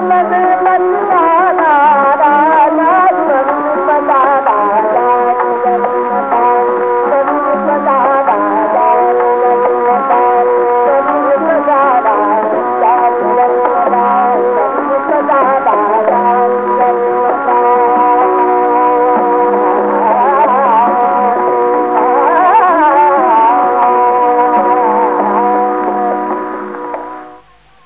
محمد